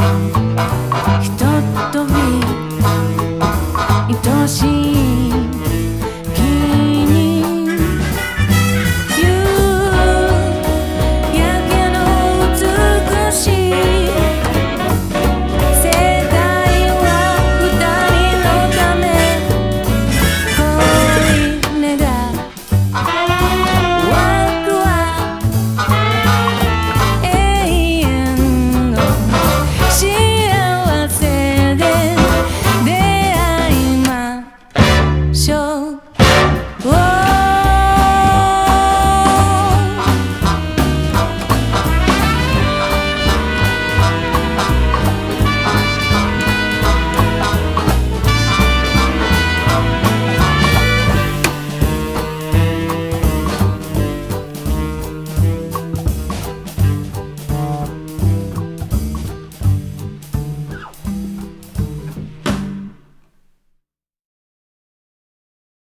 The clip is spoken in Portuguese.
Música 修